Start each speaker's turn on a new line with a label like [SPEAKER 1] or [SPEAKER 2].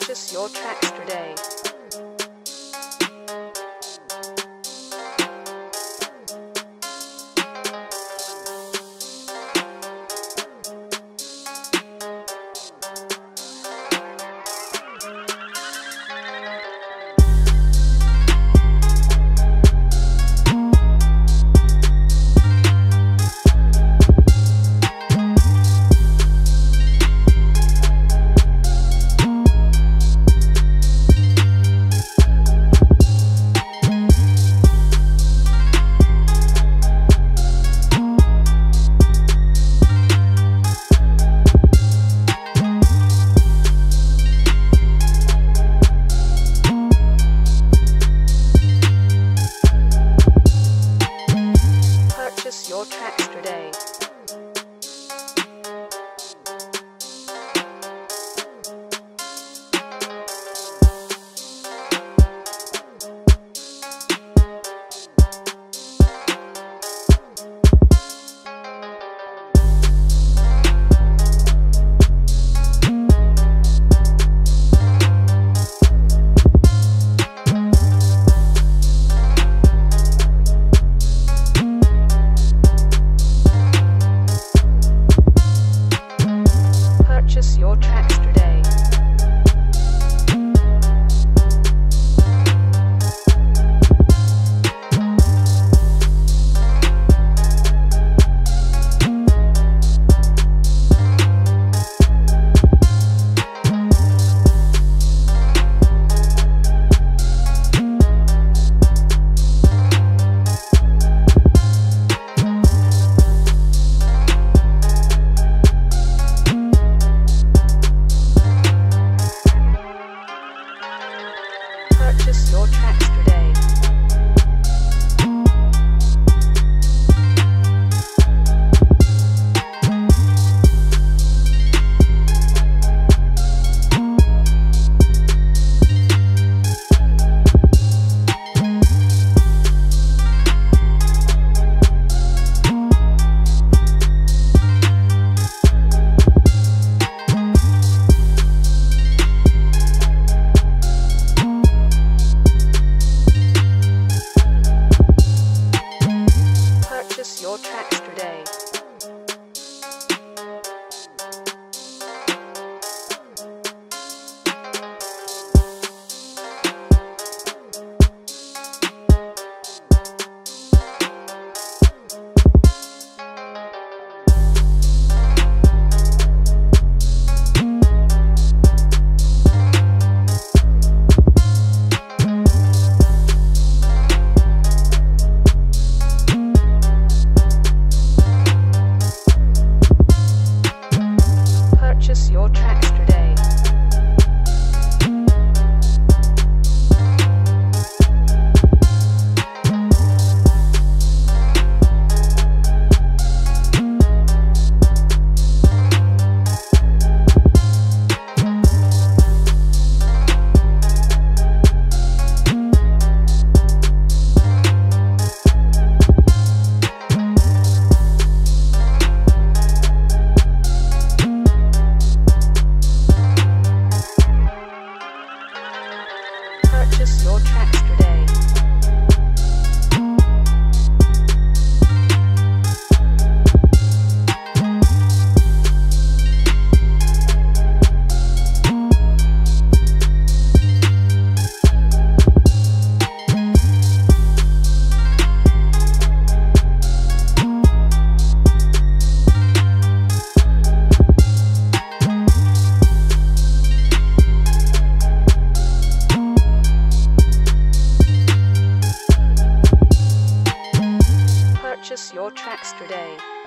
[SPEAKER 1] Purchase your tracks today. Tracks today. Purchase your tracks today. Purchase your tracks today.